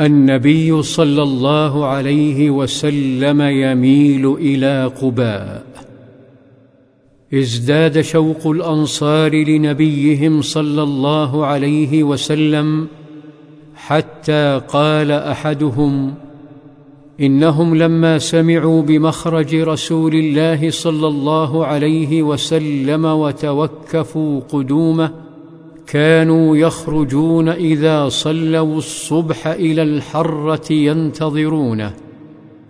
النبي صلى الله عليه وسلم يميل إلى قباء. ازداد شوق الأنصار لنبيهم صلى الله عليه وسلم حتى قال أحدهم إنهم لما سمعوا بمخرج رسول الله صلى الله عليه وسلم وتوكفوا قدومه كانوا يخرجون إذا صلوا الصبح إلى الحرة ينتظرونه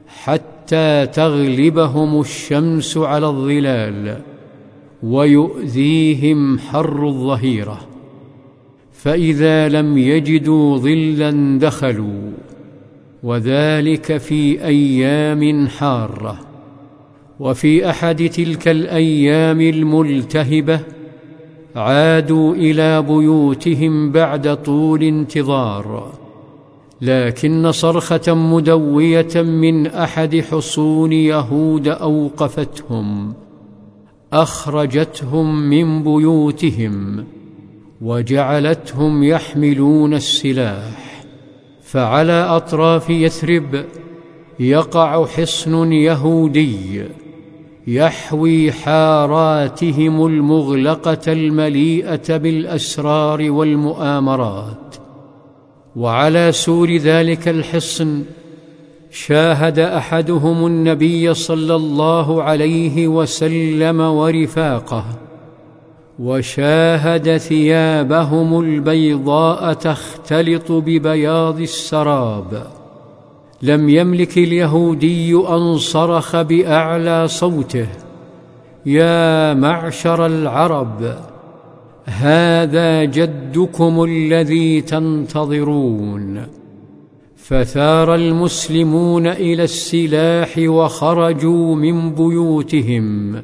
حتى تغلبهم الشمس على الظلال ويؤذيهم حر الظهيرة. فإذا لم يجدوا ظلا دخلوا وذلك في أيام حارة. وفي أحد تلك الأيام الملتهبة عادوا إلى بيوتهم بعد طول انتظار لكن صرخة مدوية من أحد حصون يهود أوقفتهم أخرجتهم من بيوتهم وجعلتهم يحملون السلاح فعلى أطراف يثرب يقع حصن يهودي. يحوي حاراتهم المغلقة المليئة بالأسرار والمؤامرات. وعلى سور ذلك الحصن شاهد أحدهم النبي صلى الله عليه وسلم ورفاقه وشاهد ثيابهم البيضاء تختلط ببياض السراب. لم يملك اليهودي ان صرخ بأعلى صوته. يا معشر العرب هذا جدكم الذي تنتظرون. فثار المسلمون إلى السلاح وخرجوا من بيوتهم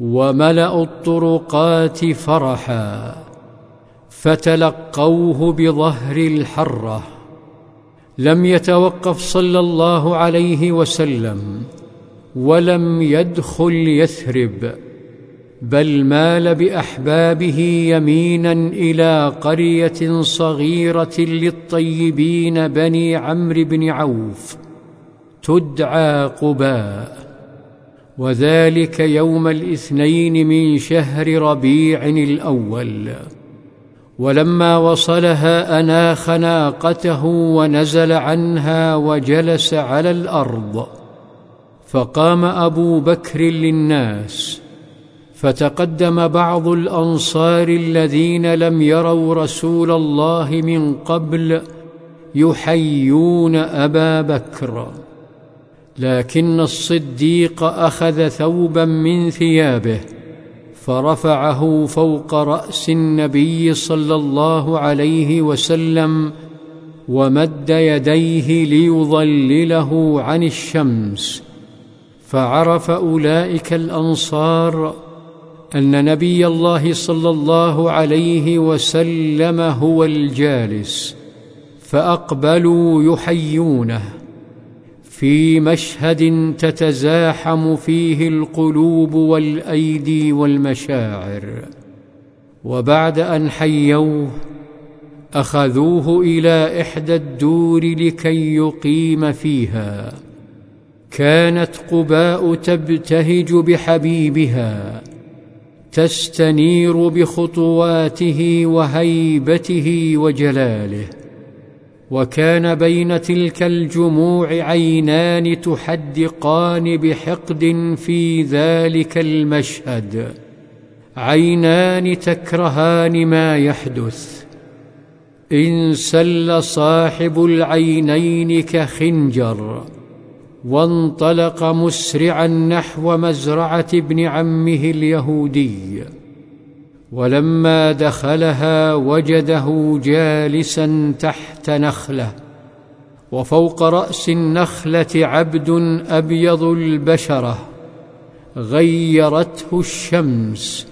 وملأوا الطرقات فرحا فتلقوه بظهر الحرة. لم يتوقف صلى الله عليه وسلم ولم يدخل يثرب بل مال بأحبابه يمينا إلى قرية صغيرة للطيبين بني عمرو بن عوف تدعى قباء. وذلك يوم الاثنين من شهر ربيع الأول. ولما وصلها اناخ ناقته ونزل عنها وجلس على الأرض. فقام أبو بكر للناس. فتقدم بعض الأنصار الذين لم يروا رسول الله من قبل يحيون أبا بكر. لكن الصديق أخذ ثوبا من ثيابه. فرفعه فوق رأس النبي صلى الله عليه وسلم ومد يديه ليظلله عن الشمس فعرف أولئك الأنصار أن نبي الله صلى الله عليه وسلم هو الجالس فأقبلوا يحيونه. في مشهد تتزاحم فيه القلوب والأيدي والمشاعر وبعد أن حيوه أخذوه إلى إحدى الدور لكي يقيم فيها كانت قباء تبتهج بحبيبها تستنير بخطواته وهيبته وجلاله. وكان بين تلك الجموع عينان تحدقان بحقد في ذلك المشهد. عينان تكرهان ما يحدث. إن سل صاحب العينين كخنجر وانطلق مسرعا نحو مزرعة ابن عمه اليهودي. ولما دخلها وجده جالسا تحت نخلة وفوق رأس النخلة عبد أبيض البشرة غيرته الشمس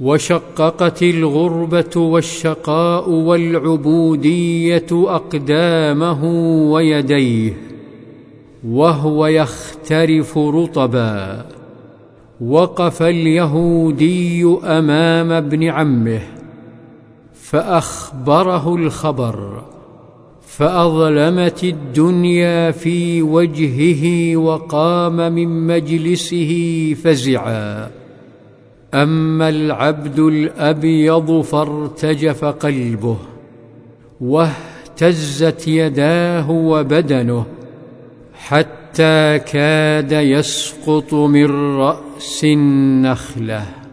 وشققت الغربة والشقاء والعبودية أقدامه ويديه وهو يخترف رطبا وقف اليهودي أمام ابن عمه فأخبره الخبر. فأظلمت الدنيا في وجهه وقام من مجلسه فزعا. أما العبد الأبيض فارتجف قلبه واهتزت يداه وبدنه حتى كاد يسقط من رأس النخلة.